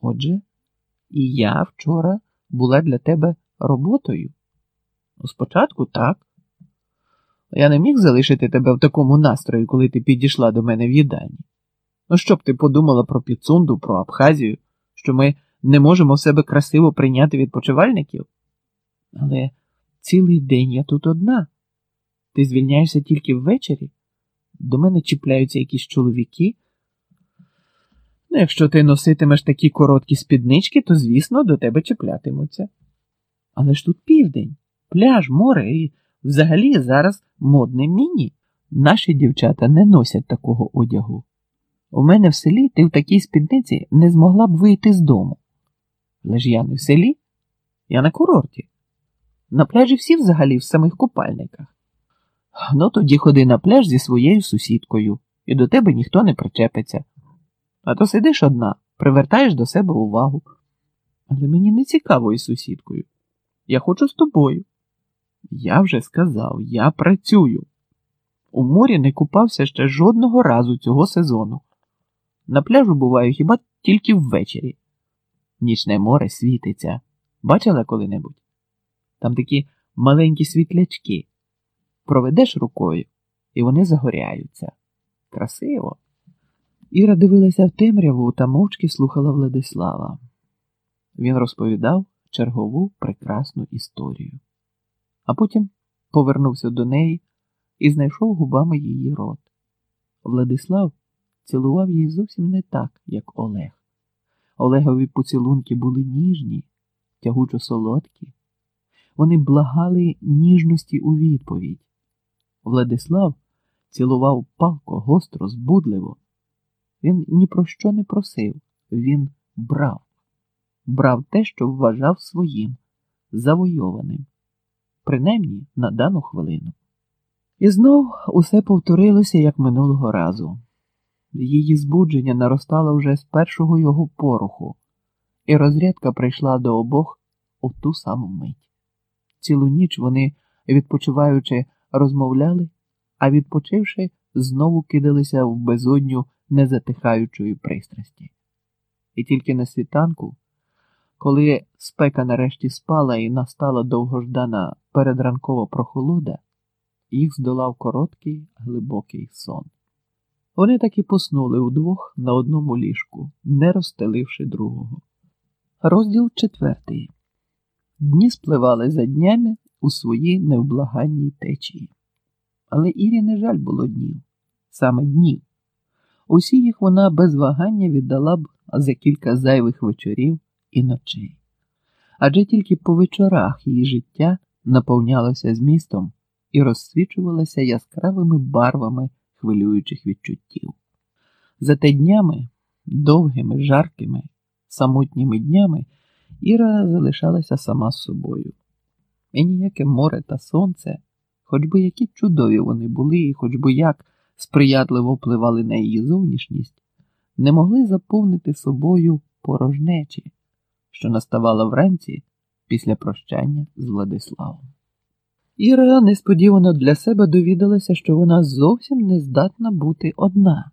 Отже, і я вчора була для тебе роботою. Спочатку так. Я не міг залишити тебе в такому настрої, коли ти підійшла до мене в їдальні. Ну, що б ти подумала про Піцунду, про Абхазію, що ми не можемо в себе красиво прийняти відпочивальників? Але цілий день я тут одна. Ти звільняєшся тільки ввечері? До мене чіпляються якісь чоловіки. Ну, якщо ти носитимеш такі короткі спіднички, то, звісно, до тебе чіплятимуться. Але ж тут південь, пляж, море і взагалі зараз модне міні. Наші дівчата не носять такого одягу. У мене в селі ти в такій спідниці не змогла б вийти з дому. Але ж я не в селі, я на курорті. На пляжі всі взагалі в самих купальниках. Ну тоді ходи на пляж зі своєю сусідкою, і до тебе ніхто не причепиться. А то сидиш одна, привертаєш до себе увагу. Але мені не цікаво із сусідкою. Я хочу з тобою. Я вже сказав, я працюю. У морі не купався ще жодного разу цього сезону. На пляжу буваю хіба тільки ввечері. Нічне море світиться. Бачила коли-небудь? Там такі маленькі світлячки. Проведеш рукою, і вони загоряються. Красиво. Іра дивилася в темряву та мовчки слухала Владислава. Він розповідав чергову прекрасну історію, а потім повернувся до неї і знайшов губами її рот. Владислав цілував її зовсім не так, як Олег. Олегові поцілунки були ніжні, тягучо солодкі. Вони благали ніжності у відповідь. Владислав цілував палко, гостро, збудливо. Він ні про що не просив, він брав, брав те, що вважав своїм, завойованим, принаймні на дану хвилину. І знов усе повторилося, як минулого разу. Її збудження наростало вже з першого його поруху, і розрядка прийшла до обох у ту саму мить. Цілу ніч вони, відпочиваючи, розмовляли, а відпочивши, знову кидалися в безодню незатихаючої пристрасті. І тільки на світанку, коли спека нарешті спала і настала довгождана передранкова прохолода, їх здолав короткий глибокий сон. Вони так і поснули удвох на одному ліжку, не розстеливши другого. Розділ четвертий. Дні спливали за днями у своїй невблаганній течії. Але Ірі не жаль було днів, саме днів. Усі їх вона без вагання віддала б за кілька зайвих вечорів і ночей. Адже тільки по вечорах її життя наповнялося змістом і розсвічувалося яскравими барвами хвилюючих відчуттів. Зате днями, довгими, жаркими, самотніми днями Іра залишалася сама з собою. І ніяке море та сонце, хоч би які чудові вони були, і хоч би як сприятливо впливали на її зовнішність, не могли заповнити собою порожнечі, що наставала вранці після прощання з Владиславом. Іра несподівано для себе довідалася, що вона зовсім не здатна бути одна.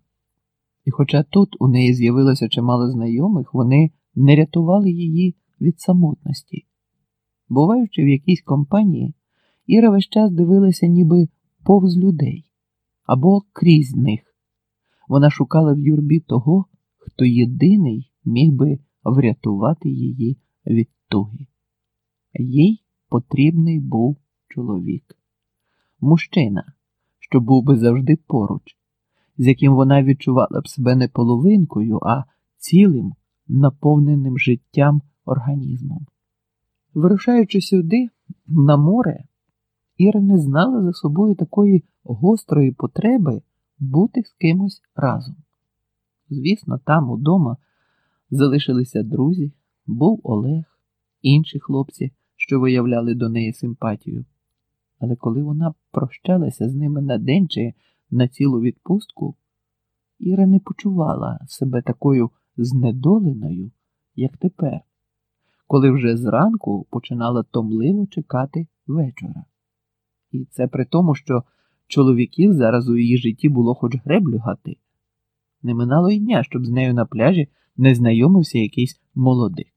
І хоча тут у неї з'явилося чимало знайомих, вони не рятували її від самотності. Буваючи в якійсь компанії, Іра весь час дивилася ніби повз людей або крізь них. Вона шукала в юрбі того, хто єдиний міг би врятувати її від туги. Їй потрібний був чоловік, мужчина, що був би завжди поруч, з яким вона відчувала б себе не половинкою, а цілим, наповненим життям організмом. Вирушаючи сюди, на море, Іра не знала за собою такої гострої потреби бути з кимось разом. Звісно, там удома залишилися друзі, був Олег, інші хлопці, що виявляли до неї симпатію. Але коли вона прощалася з ними на день чи на цілу відпустку, Іра не почувала себе такою знедоленою, як тепер, коли вже зранку починала томливо чекати вечора. І це при тому, що чоловіків зараз у її житті було хоч греблю гати. Не минало й дня, щоб з нею на пляжі не знайомився якийсь молодик.